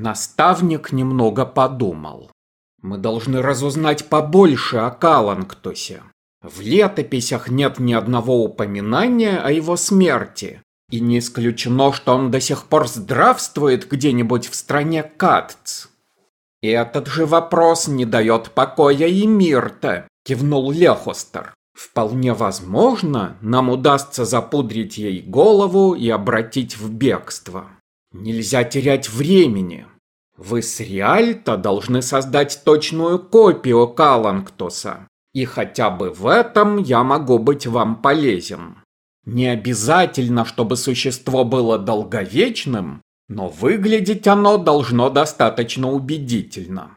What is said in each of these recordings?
Наставник немного подумал. Мы должны разузнать побольше о Каланктосе. В летописях нет ни одного упоминания о его смерти. И не исключено, что он до сих пор здравствует где-нибудь в стране Катц. И этот же вопрос не дает покоя и Мирте, кивнул Лехостер. Вполне возможно, нам удастся запудрить ей голову и обратить в бегство. Нельзя терять времени. Вы с Риальто должны создать точную копию Каланктоса. И хотя бы в этом я могу быть вам полезен. Не обязательно, чтобы существо было долговечным, но выглядеть оно должно достаточно убедительно.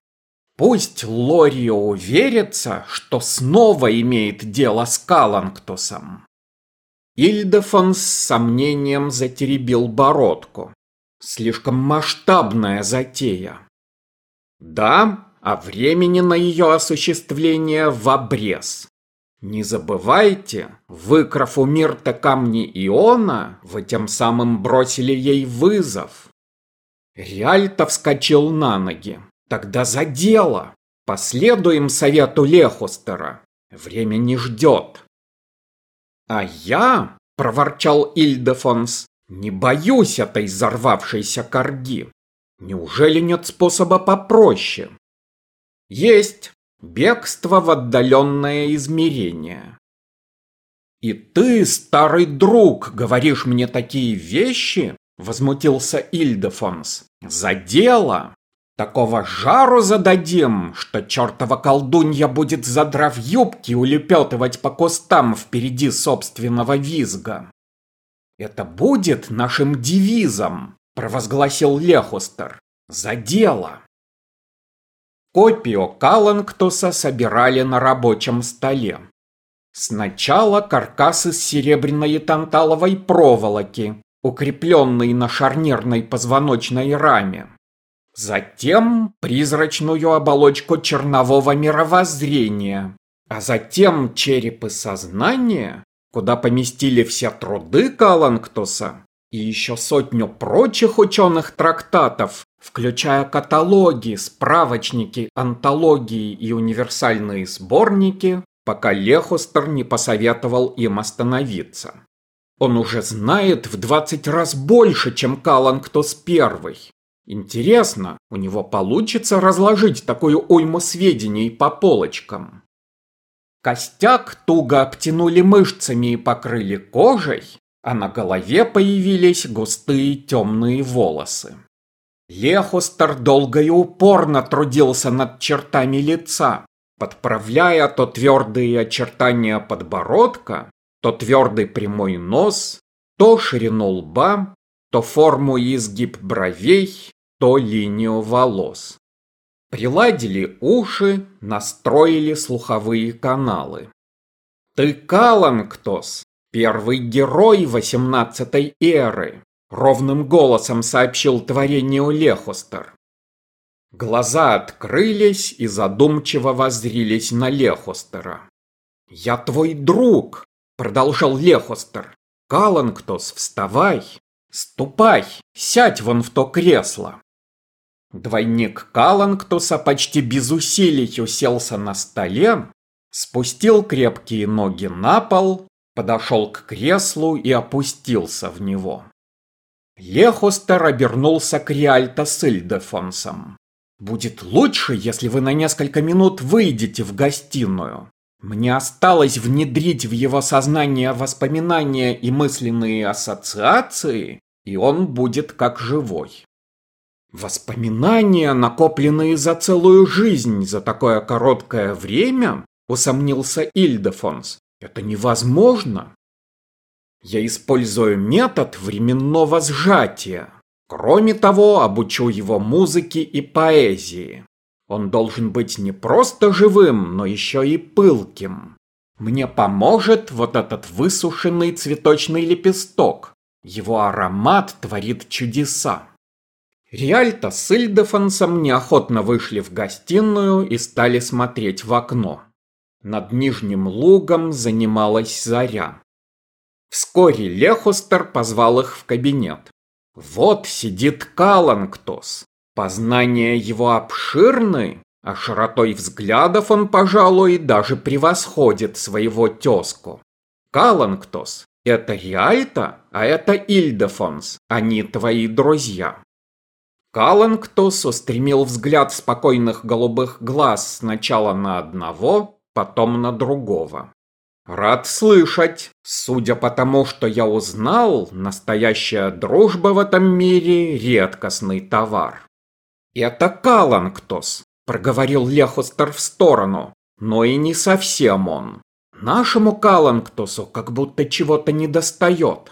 Пусть Лорио уверится, что снова имеет дело с Каланктусом. Ильдефон с сомнением затеребил бородку. Слишком масштабная затея. Да, а времени на ее осуществление в обрез. Не забывайте, выкрав у Мирта камни Иона, вы тем самым бросили ей вызов. Риальто вскочил на ноги. Тогда за дело. Последуем совету Лехустера. Время не ждет. А я, проворчал Ильдефонс, не боюсь этой взорвавшейся корги. Неужели нет способа попроще? Есть. Бегство в отдаленное измерение. «И ты, старый друг, говоришь мне такие вещи?» Возмутился Ильдефонс. «За дело! Такого жару зададим, что чертова колдунья будет, задрав юбки, улепетывать по кустам впереди собственного визга. «Это будет нашим девизом», – провозгласил Лехустер. «За дело!» Копию Каланктуса собирали на рабочем столе. Сначала каркас из серебряной и танталовой проволоки, укрепленный на шарнирной позвоночной раме. Затем призрачную оболочку чернового мировоззрения, а затем черепы сознания куда поместили все труды Каланктуса и еще сотню прочих ученых трактатов, включая каталоги, справочники, антологии и универсальные сборники, пока Лехустер не посоветовал им остановиться. Он уже знает в 20 раз больше, чем Каланктус первый. Интересно, у него получится разложить такую уйму сведений по полочкам? Костяк туго обтянули мышцами и покрыли кожей, а на голове появились густые темные волосы. Лехустер долго и упорно трудился над чертами лица, подправляя то твердые очертания подбородка, то твердый прямой нос, то ширину лба, то форму и изгиб бровей, то линию волос. Приладили уши, настроили слуховые каналы. Ты Каланктос, первый герой восемнадцатой эры, ровным голосом сообщил творению Лехустер. Глаза открылись и задумчиво воззрились на Лехустера. «Я твой друг!» — продолжал Лехустер. «Каланктос, вставай! Ступай! Сядь вон в то кресло!» Двойник Каланктуса почти без усилий уселся на столе, спустил крепкие ноги на пол, подошел к креслу и опустился в него. Лехустер обернулся к Риальто с Ильдефонсом. «Будет лучше, если вы на несколько минут выйдете в гостиную. Мне осталось внедрить в его сознание воспоминания и мысленные ассоциации, и он будет как живой. Воспоминания, накопленные за целую жизнь за такое короткое время, усомнился Ильдефонс. Это невозможно. Я использую метод временного сжатия. Кроме того, обучу его музыке и поэзии. Он должен быть не просто живым, но еще и пылким. Мне поможет вот этот высушенный цветочный лепесток. Его аромат творит чудеса. Риальто с Ильдефансом неохотно вышли в гостиную и стали смотреть в окно. Над нижним лугом занималась заря. Вскоре Лехустер позвал их в кабинет. Вот сидит Каланктос. Познания его обширны, а широтой взглядов он, пожалуй, даже превосходит своего тезку. Каланктос – это Риальто, а это Ильдефонс, они твои друзья. Каланктос устремил взгляд спокойных голубых глаз сначала на одного, потом на другого. Рад слышать. Судя по тому, что я узнал, настоящая дружба в этом мире – редкостный товар. Это Каланктос, проговорил Лехостер в сторону, но и не совсем он. Нашему Каланктосу как будто чего-то недостает.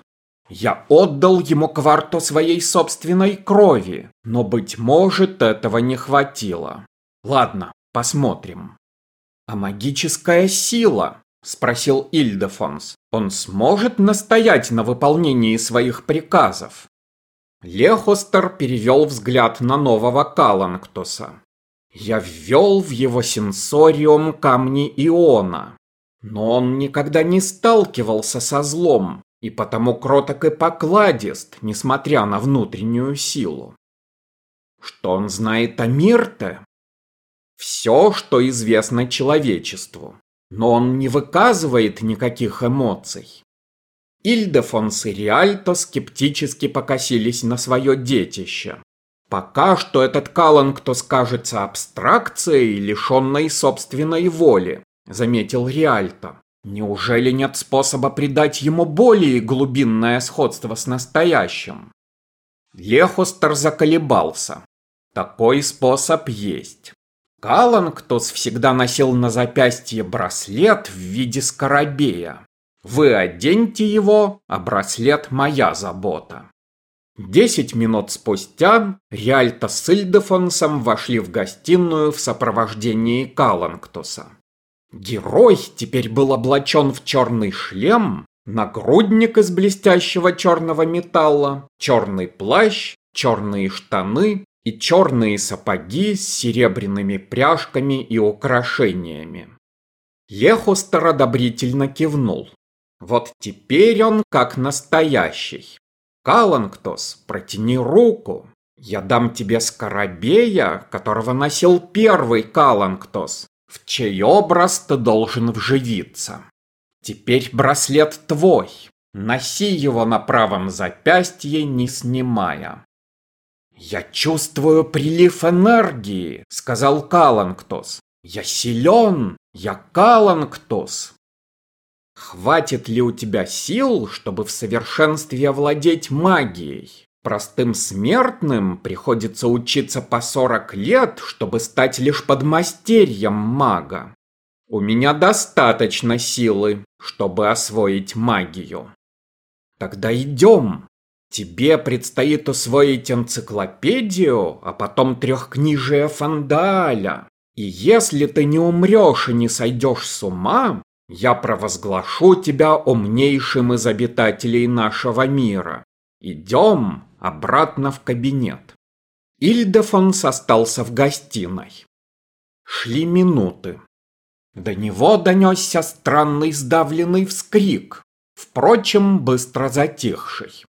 Я отдал ему кварту своей собственной крови, но, быть может, этого не хватило. Ладно, посмотрим. А магическая сила? Спросил Ильдефонс. Он сможет настоять на выполнении своих приказов? Лехостер перевел взгляд на нового Каланктоса. Я ввел в его сенсориум камни Иона. Но он никогда не сталкивался со злом, и потому кроток и покладист, несмотря на внутреннюю силу. Что он знает о Мирте? Все, что известно человечеству, но он не выказывает никаких эмоций. Ильдефонс и Риальто скептически покосились на свое детище. Пока что этот Каллангтос кажется абстракцией, лишенной собственной воли, заметил Риальто. Неужели нет способа придать ему более глубинное сходство с настоящим? Лехостер заколебался. Такой способ есть. Каланктос всегда носил на запястье браслет в виде скоробея. Вы оденьте его, а браслет моя забота. Десять минут спустя Риальто с Ильдефонсом вошли в гостиную в сопровождении Каланктуса. Герой теперь был облачен в черный шлем, нагрудник из блестящего черного металла, черный плащ, черные штаны и черные сапоги с серебряными пряжками и украшениями. Лехостер одобрительно кивнул. Вот теперь он как настоящий. Каланктос, протяни руку. Я дам тебе скоробея, которого носил первый Каланктос, в чей образ ты должен вживиться. Теперь браслет твой. Носи его на правом запястье, не снимая. «Я чувствую прилив энергии», — сказал Каланктос. «Я силен, я Каланктос». Хватит ли у тебя сил, чтобы в совершенстве овладеть магией? Простым смертным приходится учиться по 40 лет, чтобы стать лишь подмастерьем мага. У меня достаточно силы, чтобы освоить магию. Тогда идем. Тебе предстоит усвоить энциклопедию, а потом трехкнижие Фандааля. И если ты не умрешь и не сойдешь с ума, я провозглашу тебя умнейшим из обитателей нашего мира. Идем обратно в кабинет. Ильдефонс остался в гостиной. Шли минуты. До него донесся странный сдавленный вскрик, впрочем, быстро затихший.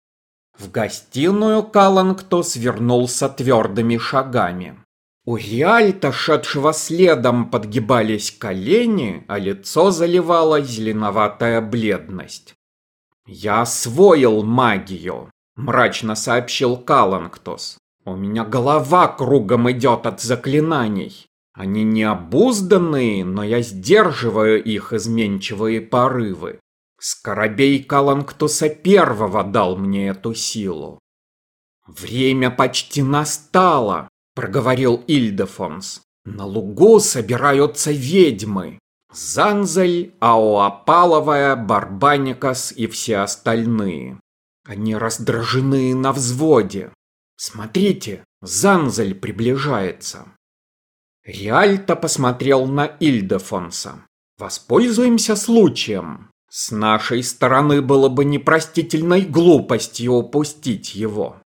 В гостиную Каланктос вернулся твердыми шагами. У Риальта, шедшего следом, подгибались колени, а лицо заливала зеленоватая бледность. «Я освоил магию», – мрачно сообщил Каланктос. «У меня голова кругом идет от заклинаний. Они необузданные, но я сдерживаю их изменчивые порывы. Скоробей Каланктуса первого дал мне эту силу. Время почти настало, проговорил Ильдефонс. На лугу собираются ведьмы. Занзель, Аоапаловая, Барбаникас и все остальные. Они раздражены на взводе. Смотрите, Занзель приближается. Риальто посмотрел на Ильдефонса. Воспользуемся случаем. С нашей стороны было бы непростительной глупостью упустить его.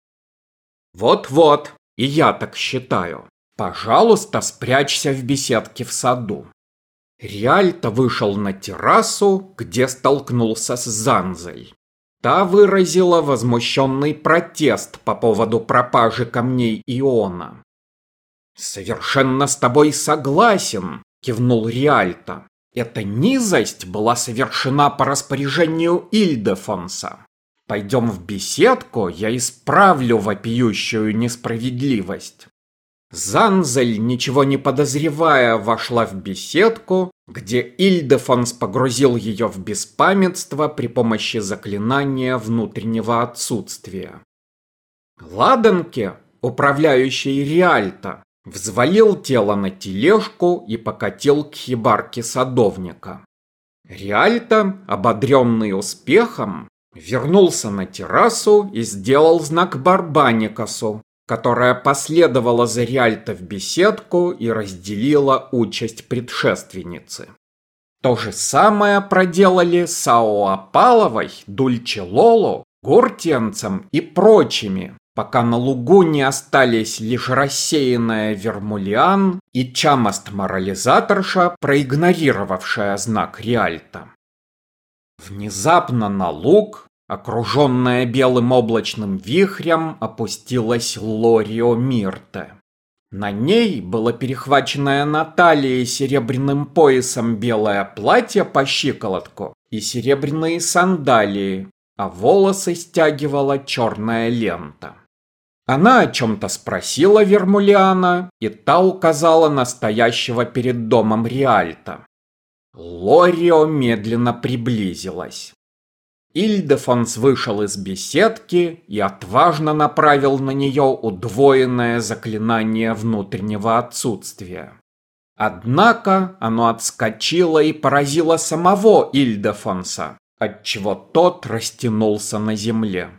Вот-вот, и я так считаю. Пожалуйста, спрячься в беседке в саду. Риальто вышел на террасу, где столкнулся с Занзель. Та выразила возмущенный протест по поводу пропажи камней Иона. Совершенно с тобой согласен, кивнул Риальто. Эта низость была совершена по распоряжению Ильдефонса. Пойдем в беседку, я исправлю вопиющую несправедливость. Занзель, ничего не подозревая, вошла в беседку, где Ильдефонс погрузил ее в беспамятство при помощи заклинания внутреннего отсутствия. Ладанке, управляющий Риальто, взвалил тело на тележку и покатил к хибарке садовника. Риальто, ободренный успехом, вернулся на террасу и сделал знак Барбаникасу, которая последовала за Риальто в беседку и разделила участь предшественницы. То же самое проделали Сао Апаловой, Дульче Лолу, Гуртенцем и прочими, пока на лугу не остались лишь рассеянная Вермулиан и Чамост-морализаторша, проигнорировавшая знак Риальто. Внезапно на луг, окруженная белым облачным вихрем, опустилась Лорио Мирте. На ней было перехваченное на талии серебряным поясом белое платье по щиколотку и серебряные сандалии, а волосы стягивала черная лента. Она о чем-то спросила Вермулиана, и та указала на стоящего перед домом Риальта. Лорио медленно приблизилась. Ильдефонс вышел из беседки и отважно направил на нее удвоенное заклинание внутреннего отсутствия. Однако оно отскочило и поразило самого Ильдефонса, отчего тот растянулся на земле.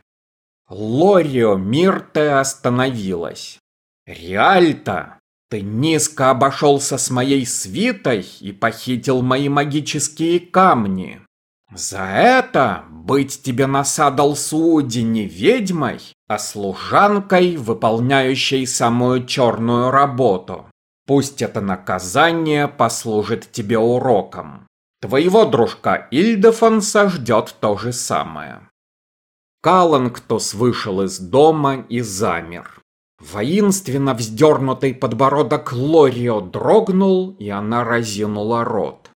Лорио Мирте остановилась. «Риальто, ты низко обошелся с моей свитой и похитил мои магические камни. За это быть тебе на Садалсууде не ведьмой, а служанкой, выполняющей самую черную работу. Пусть это наказание послужит тебе уроком. Твоего дружка Ильдефонса ждет то же самое. Каланктос вышел из дома и замер. Воинственно вздернутый подбородок Лорио дрогнул, и она разинула рот.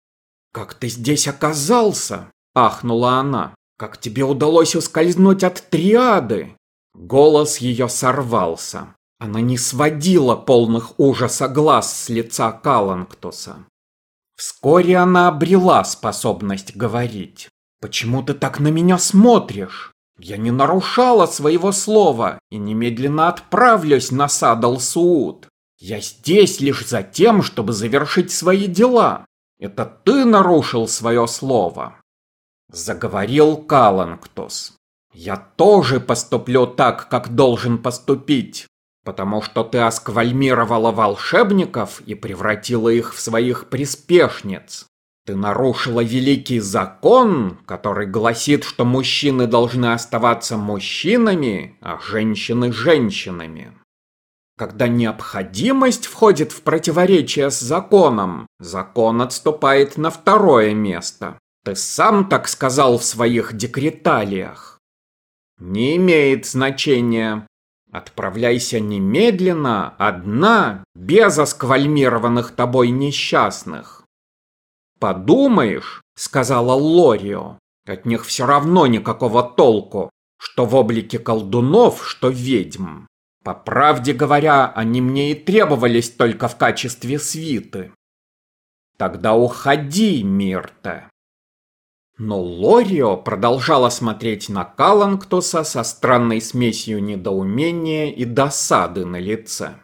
«Как ты здесь оказался?» – ахнула она. «Как тебе удалось ускользнуть от триады?» Голос ее сорвался. Она не сводила полных ужаса глаз с лица Каланктуса. Вскоре она обрела способность говорить. «Почему ты так на меня смотришь?» Я не нарушала своего слова и немедленно отправлюсь на Садал-Сууд. Я здесь лишь за тем, чтобы завершить свои дела. Это ты нарушил свое слово. Заговорил Каланктус. Я тоже поступлю так, как должен поступить, потому что ты осквальмировала волшебников и превратила их в своих приспешниц. Ты нарушила великий закон, который гласит, что мужчины должны оставаться мужчинами, а женщины женщинами. Когда необходимость входит в противоречие с законом, закон отступает на второе место. Ты сам так сказал в своих декреталиях. Не имеет значения. Отправляйся немедленно, одна, без осквальмированных тобой несчастных. «Подумаешь», — сказала Лорио, — «от них все равно никакого толку, что в облике колдунов, что ведьм. По правде говоря, они мне и требовались только в качестве свиты». «Тогда уходи, Мирта». Но Лорио продолжала смотреть на Каланктуса со странной смесью недоумения и досады на лице.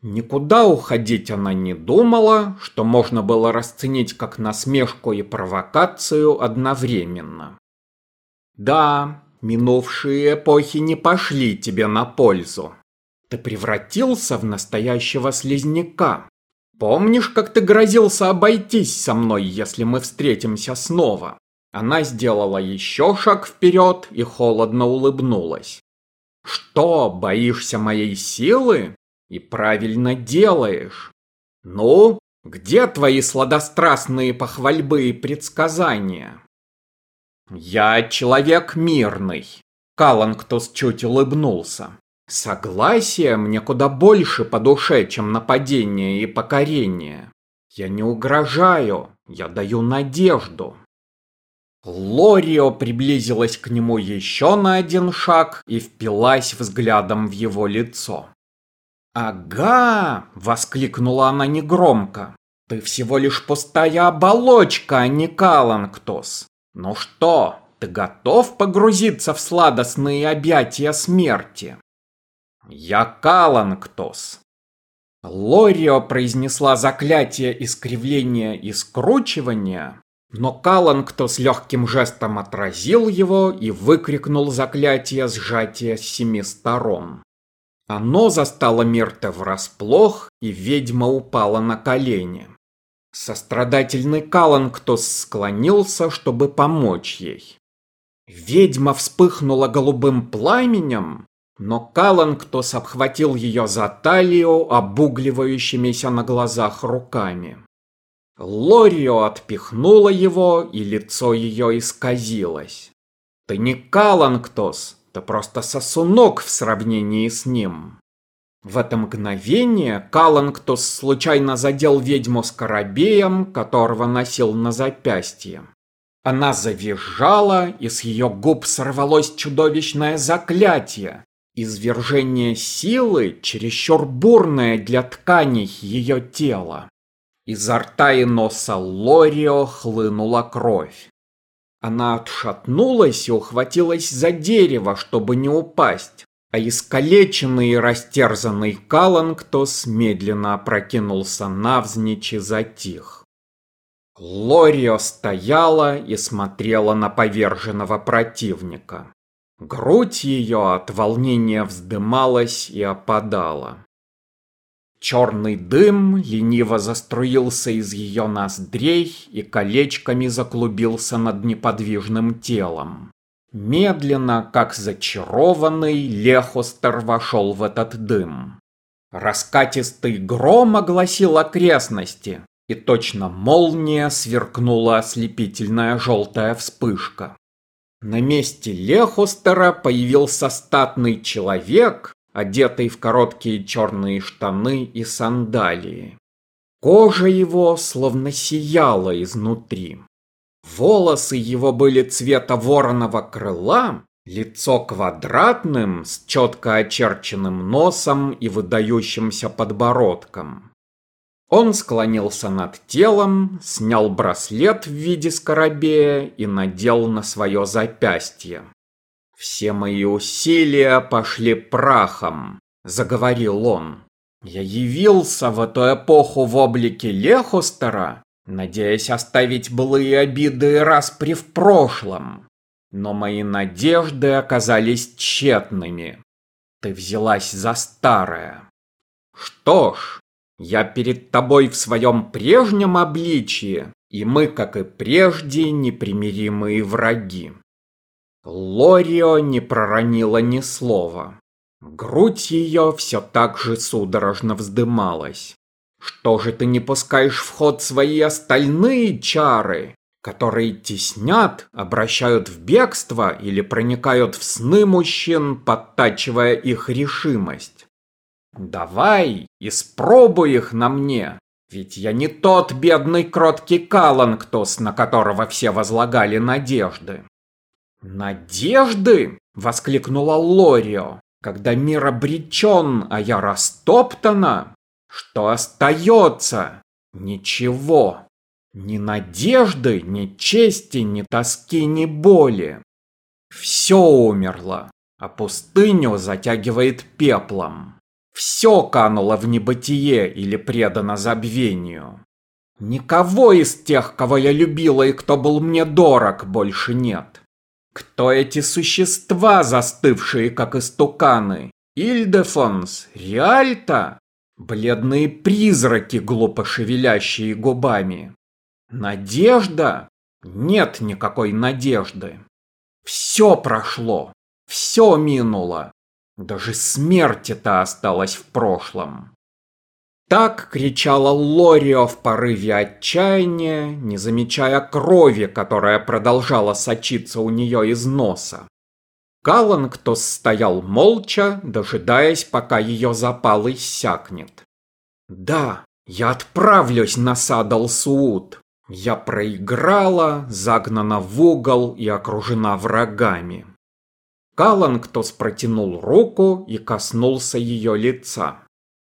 Никуда уходить она не думала, что можно было расценить как насмешку и провокацию одновременно. Да, минувшие эпохи не пошли тебе на пользу. Ты превратился в настоящего слизняка. Помнишь, как ты грозился обойтись со мной, если мы встретимся снова? Она сделала еще шаг вперед и холодно улыбнулась. Что, боишься моей силы? И правильно делаешь. Ну, где твои сладострастные похвальбы и предсказания? Я человек мирный. Каланктус чуть улыбнулся. Согласие мне куда больше по душе, чем нападение и покорение. Я не угрожаю, я даю надежду. Лорио приблизилась к нему еще на один шаг и впилась взглядом в его лицо. «Ага!» — воскликнула она негромко. «Ты всего лишь пустая оболочка, а не Каланктос. Ну что, ты готов погрузиться в сладостные объятия смерти?» «Я Каланктос». Лорио произнесла заклятие искривления и скручивания, но Каланг с легким жестом отразил его и выкрикнул заклятие сжатия с семи сторон. Оно застало Мирта врасплох, и ведьма упала на колени. Сострадательный Каланктос склонился, чтобы помочь ей. Ведьма вспыхнула голубым пламенем, но Каланктос обхватил ее за талию обугливающимися на глазах руками. Лорио отпихнула его, и лицо ее исказилось. «Ты не Каланктос, ты просто сосунок в сравнении с ним». В это мгновение Каланктос случайно задел ведьму скоробеем, которого носил на запястье. Она завизжала, и с ее губ сорвалось чудовищное заклятие. Извержение силы, чересчур бурное для тканей ее тела. Изо рта и носа Лорио хлынула кровь. Она отшатнулась и ухватилась за дерево, чтобы не упасть, а искалеченный и растерзанный Каланктос медленно опрокинулся навзничь и затих. Лорио стояла и смотрела на поверженного противника. Грудь ее от волнения вздымалась и опадала. Черный дым лениво заструился из ее ноздрей и колечками заклубился над неподвижным телом. Медленно, как зачарованный, Лехостер вошел в этот дым. Раскатистый гром огласил окрестности, и точно молния сверкнула ослепительная желтая вспышка. На месте Лехостера появился статный человек, одетый в короткие черные штаны и сандалии. Кожа его словно сияла изнутри. Волосы его были цвета вороного крыла, лицо квадратным, с четко очерченным носом и выдающимся подбородком. Он склонился над телом, снял браслет в виде скоробея и надел на свое запястье. «Все мои усилия пошли прахом», — заговорил он. «Я явился в эту эпоху в облике Лехустера, надеясь оставить былые обиды и распри в прошлом. Но мои надежды оказались тщетными. Ты взялась за старое. Что ж, я перед тобой в своем прежнем обличии, и мы, как и прежде, непримиримые враги. Лорио не проронила ни слова. Грудь ее все так же судорожно вздымалась. Что же ты не пускаешь в ход свои остальные чары, которые теснят, обращают в бегство или проникают в сны мужчин, подтачивая их решимость? Давай, испробуй их на мне, ведь я не тот бедный кроткий Каланктос, на которого все возлагали надежды. «Надежды!» — воскликнула Лорио. «Когда мир обречен, а я растоптана, что остается? Ничего. Ни надежды, ни чести, ни тоски, ни боли. Все умерло, а пустыню затягивает пеплом. Все кануло в небытие или предано забвению. Никого из тех, кого я любила и кто был мне дорог, больше нет. Кто эти существа, застывшие как истуканы? Ильдефонс? Риальта? Бледные призраки, глупо шевелящие губами. Надежда? Нет никакой надежды. Все прошло, все минуло. Даже смерть-то осталась в прошлом. Так кричала Лорио в порыве отчаяния, не замечая крови, которая продолжала сочиться у нее из носа. Каланктос стоял молча, дожидаясь, пока ее запал иссякнет. «Да, я отправлюсь на Садал-Сууд. Я проиграла, загнана в угол и окружена врагами». Каланктос протянул руку и коснулся ее лица.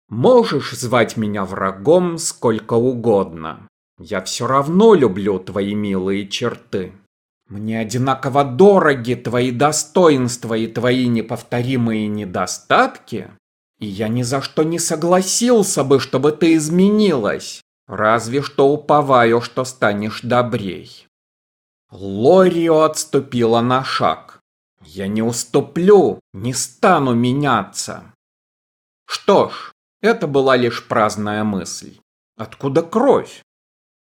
«Можешь звать меня врагом сколько угодно. Я все равно люблю твои милые черты. Мне одинаково дороги твои достоинства и твои неповторимые недостатки, и я ни за что не согласился бы, чтобы ты изменилась, разве что уповаю, что станешь добрей. Лорио отступила на шаг. Я не уступлю, не стану меняться. Что ж, это была лишь праздная мысль. Откуда кровь?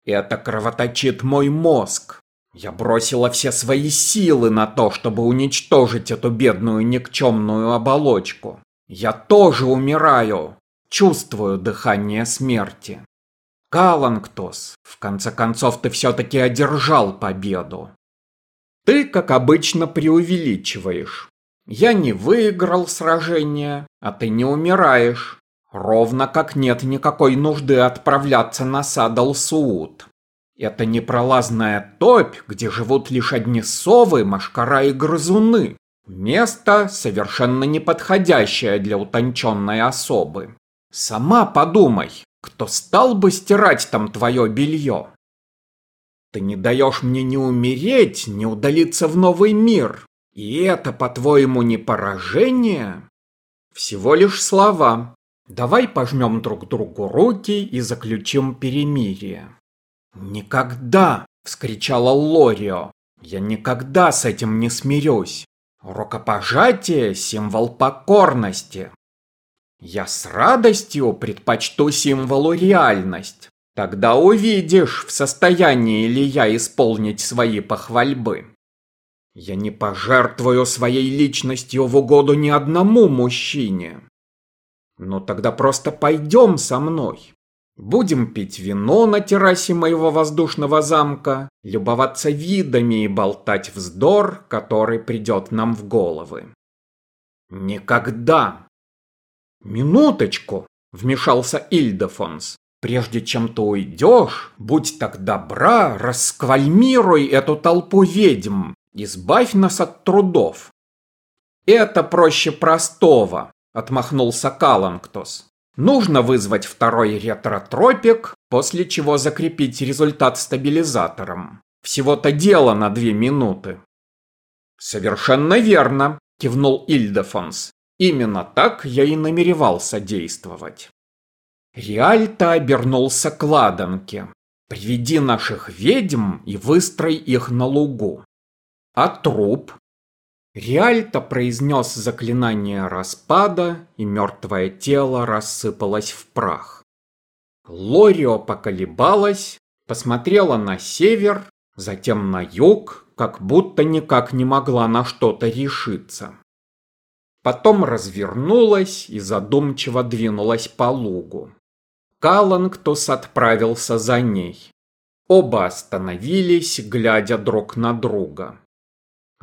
Это кровоточит мой мозг. Я бросила все свои силы на то, чтобы уничтожить эту бедную никчемную оболочку. Я тоже умираю. Чувствую дыхание смерти. Каланктос, в конце концов ты все-таки одержал победу. Ты, как обычно, преувеличиваешь. Я не выиграл сражение, а ты не умираешь. Ровно как нет никакой нужды отправляться на Садал-Сууд. Это непролазная топь, где живут лишь одни совы, машкара и грызуны. Место, совершенно неподходящее для утонченной особы. Сама подумай, кто стал бы стирать там твое белье? Ты не даешь мне ни умереть, ни удалиться в новый мир. И это, по-твоему, не поражение? Всего лишь слова. Давай пожмем друг другу руки и заключим перемирие. «Никогда!» – вскричала Лорио. «Я никогда с этим не смирюсь. Рукопожатие – символ покорности. Я с радостью предпочту символу реальность. Тогда увидишь, в состоянии ли я исполнить свои похвальбы. Я не пожертвую своей личностью в угоду ни одному мужчине. Ну тогда просто пойдем со мной. Будем пить вино на террасе моего воздушного замка, любоваться видами и болтать вздор, который придет нам в головы. Никогда. Минуточку, вмешался Ильдефонс. Прежде чем ты уйдешь, будь так добра, расквальмируй эту толпу ведьм, избавь нас от трудов. Это проще простого, отмахнулся Каланктос. Нужно вызвать второй ретротропик, после чего закрепить результат стабилизатором. Всего-то дело на две минуты. Совершенно верно, кивнул Ильдефонс. Именно так я и намеревался действовать. Реальто обернулся к ладанке. Приведи наших ведьм и выстрой их на лугу. А труп? Риальто произнес заклинание распада, и мертвое тело рассыпалось в прах. Лорио поколебалась, посмотрела на север, затем на юг, как будто никак не могла на что-то решиться. Потом развернулась и задумчиво двинулась по лугу. Калангтус отправился за ней. Оба остановились, глядя друг на друга.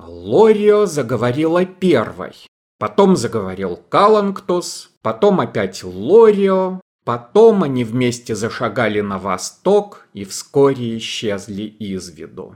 Лорио заговорила первой. Потом заговорил Каланктус, потом опять Лорио, потом они вместе зашагали на восток и вскоре исчезли из виду.